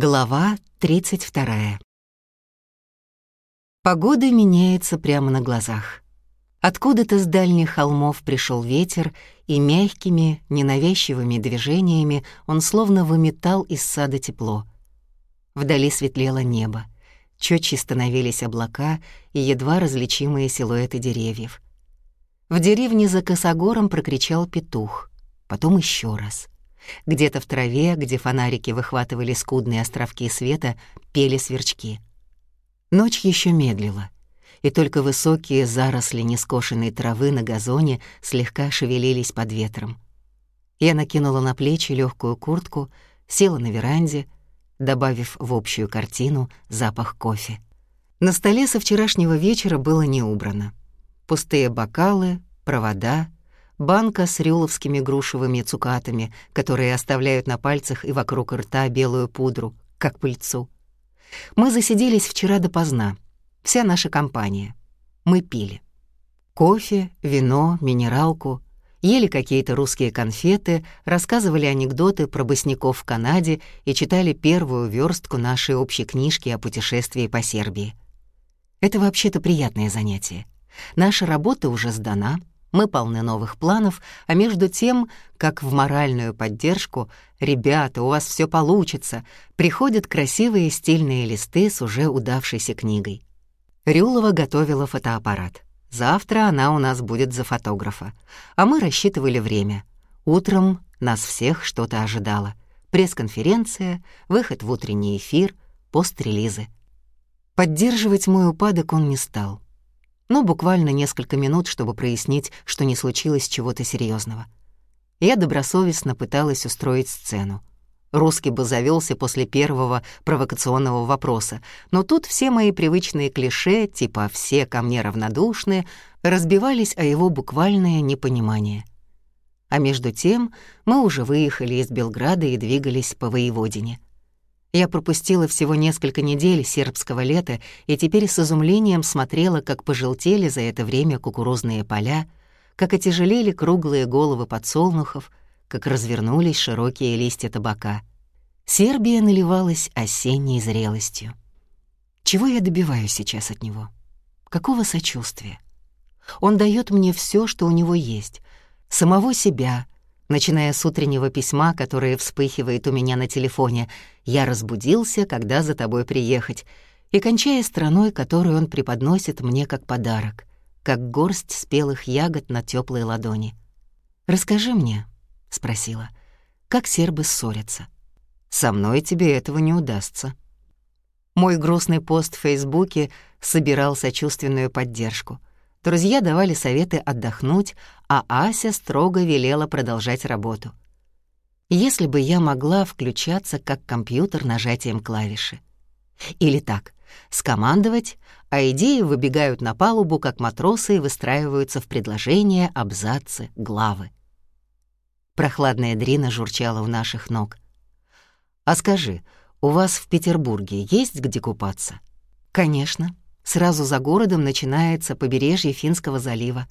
Глава 32. Погода меняется прямо на глазах. Откуда-то с дальних холмов пришел ветер, и мягкими, ненавязчивыми движениями он словно выметал из сада тепло. Вдали светлело небо, чётче становились облака и едва различимые силуэты деревьев. В деревне за косогором прокричал петух, потом еще раз — где-то в траве, где фонарики выхватывали скудные островки света, пели сверчки. Ночь еще медлила, и только высокие заросли нескошенной травы на газоне слегка шевелились под ветром. Я накинула на плечи легкую куртку, села на веранде, добавив в общую картину запах кофе. На столе со вчерашнего вечера было не убрано. Пустые бокалы, провода — банка с рюловскими грушевыми цукатами, которые оставляют на пальцах и вокруг рта белую пудру, как пыльцу. Мы засиделись вчера допоздна, вся наша компания. Мы пили. Кофе, вино, минералку, ели какие-то русские конфеты, рассказывали анекдоты про босняков в Канаде и читали первую верстку нашей общей книжки о путешествии по Сербии. Это вообще-то приятное занятие. Наша работа уже сдана — мы полны новых планов, а между тем, как в моральную поддержку «Ребята, у вас все получится», приходят красивые стильные листы с уже удавшейся книгой. Рюлова готовила фотоаппарат. Завтра она у нас будет за фотографа. А мы рассчитывали время. Утром нас всех что-то ожидало. Пресс-конференция, выход в утренний эфир, пост-релизы. Поддерживать мой упадок он не стал — но буквально несколько минут, чтобы прояснить, что не случилось чего-то серьезного. Я добросовестно пыталась устроить сцену. Русский бы завелся после первого провокационного вопроса, но тут все мои привычные клише, типа «все ко мне равнодушны», разбивались о его буквальное непонимание. А между тем мы уже выехали из Белграда и двигались по Воеводине — я пропустила всего несколько недель сербского лета и теперь с изумлением смотрела, как пожелтели за это время кукурузные поля, как отяжелели круглые головы подсолнухов, как развернулись широкие листья табака. Сербия наливалась осенней зрелостью. Чего я добиваюсь сейчас от него? Какого сочувствия? Он дает мне все, что у него есть, самого себя — начиная с утреннего письма, которое вспыхивает у меня на телефоне «Я разбудился, когда за тобой приехать», и кончая страной, которую он преподносит мне как подарок, как горсть спелых ягод на теплой ладони. «Расскажи мне», — спросила, — «как сербы ссорятся?» «Со мной тебе этого не удастся». Мой грустный пост в Фейсбуке собирал сочувственную поддержку — Друзья давали советы отдохнуть, а Ася строго велела продолжать работу. Если бы я могла включаться как компьютер нажатием клавиши. Или так, скомандовать, а идеи выбегают на палубу, как матросы и выстраиваются в предложения, абзацы, главы. Прохладная дрина журчала у наших ног. «А скажи, у вас в Петербурге есть где купаться?» «Конечно», Сразу за городом начинается побережье Финского залива.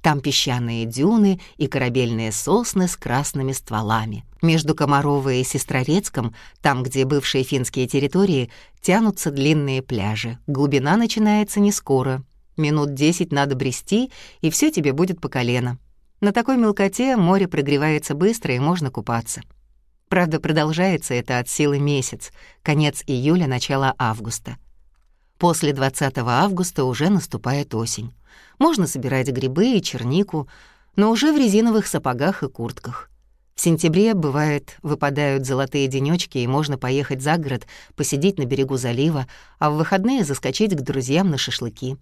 Там песчаные дюны и корабельные сосны с красными стволами. Между Комаровой и Сестрорецком, там, где бывшие финские территории, тянутся длинные пляжи. Глубина начинается не скоро. Минут десять надо брести, и все тебе будет по колено. На такой мелкоте море прогревается быстро, и можно купаться. Правда, продолжается это от силы месяц, конец июля, начало августа. После 20 августа уже наступает осень. Можно собирать грибы и чернику, но уже в резиновых сапогах и куртках. В сентябре, бывает, выпадают золотые денёчки, и можно поехать за город, посидеть на берегу залива, а в выходные заскочить к друзьям на шашлыки.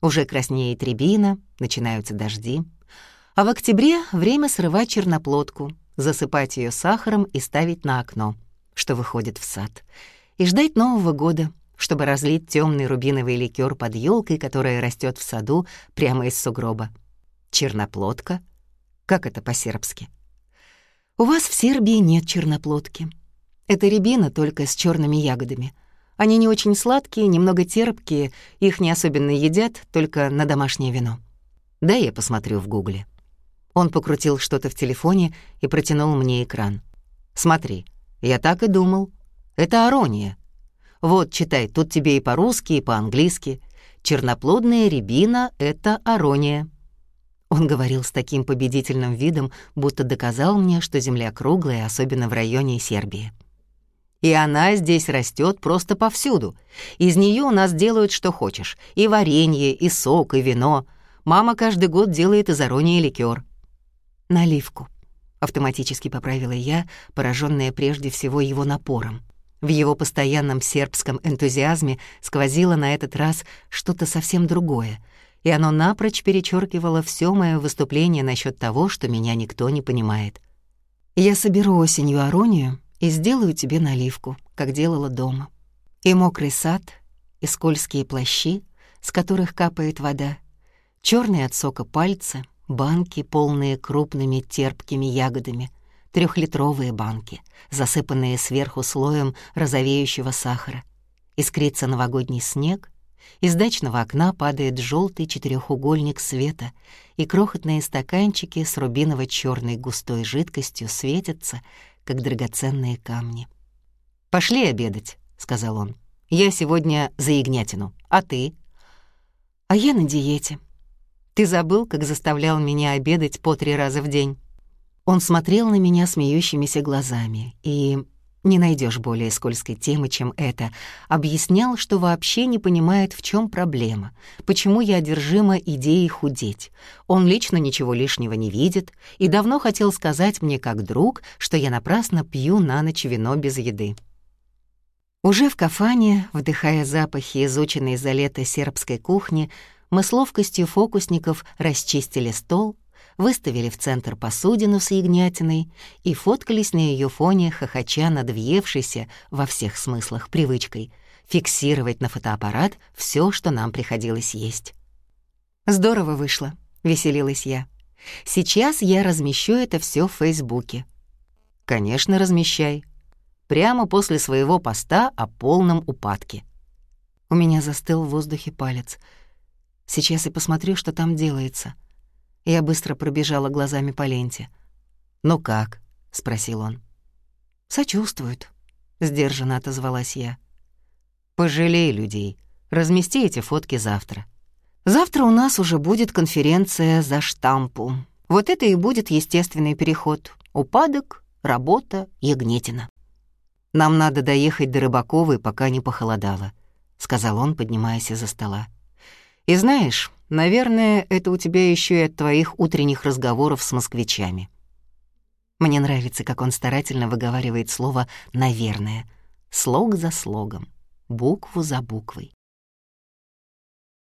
Уже краснеет рябина, начинаются дожди. А в октябре время срывать черноплодку, засыпать ее сахаром и ставить на окно, что выходит в сад, и ждать Нового года, чтобы разлить темный рубиновый ликер под елкой, которая растет в саду прямо из сугроба. Черноплодка? Как это по-сербски? У вас в Сербии нет черноплодки. Это рябина только с черными ягодами. Они не очень сладкие, немного терпкие, их не особенно едят, только на домашнее вино. Да, я посмотрю в гугле. Он покрутил что-то в телефоне и протянул мне экран. «Смотри, я так и думал. Это арония. Вот, читай, тут тебе и по-русски, и по-английски. Черноплодная рябина — это арония. Он говорил с таким победительным видом, будто доказал мне, что земля круглая, особенно в районе Сербии. И она здесь растет просто повсюду. Из нее у нас делают что хочешь. И варенье, и сок, и вино. Мама каждый год делает из аронии ликер. Наливку. Автоматически поправила я, пораженная прежде всего его напором. В его постоянном сербском энтузиазме сквозило на этот раз что-то совсем другое, и оно напрочь перечеркивало все мое выступление насчет того, что меня никто не понимает. «Я соберу осенью аронию и сделаю тебе наливку, как делала дома. И мокрый сад, и скользкие плащи, с которых капает вода, черные от сока пальцы, банки, полные крупными терпкими ягодами, трехлитровые банки, засыпанные сверху слоем розовеющего сахара. Искрится новогодний снег, из дачного окна падает желтый четырехугольник света, и крохотные стаканчики с рубиново черной густой жидкостью светятся, как драгоценные камни. «Пошли обедать», — сказал он. «Я сегодня за ягнятину. А ты?» «А я на диете. Ты забыл, как заставлял меня обедать по три раза в день?» Он смотрел на меня смеющимися глазами и не найдешь более скользкой темы, чем это, объяснял, что вообще не понимает, в чем проблема, почему я одержима идеей худеть. Он лично ничего лишнего не видит и давно хотел сказать мне как друг, что я напрасно пью на ночь вино без еды. Уже в кафане, вдыхая запахи, изученной за лето сербской кухни, мы с ловкостью фокусников расчистили стол, выставили в центр посудину с ягнятиной и фоткались на ее фоне, хохоча над въевшейся во всех смыслах привычкой фиксировать на фотоаппарат все, что нам приходилось есть. «Здорово вышло», — веселилась я. «Сейчас я размещу это все в Фейсбуке». «Конечно, размещай. Прямо после своего поста о полном упадке». У меня застыл в воздухе палец. Сейчас я посмотрю, что там делается — я быстро пробежала глазами по ленте. «Ну как?» — спросил он. «Сочувствуют», — сдержанно отозвалась я. «Пожалей людей. Размести эти фотки завтра. Завтра у нас уже будет конференция за штампу. Вот это и будет естественный переход. Упадок, работа, ягнетина. Нам надо доехать до Рыбаковой, пока не похолодало», — сказал он, поднимаясь из-за стола. «И знаешь, Наверное, это у тебя еще и от твоих утренних разговоров с москвичами. Мне нравится, как он старательно выговаривает слово «наверное», слог за слогом, букву за буквой.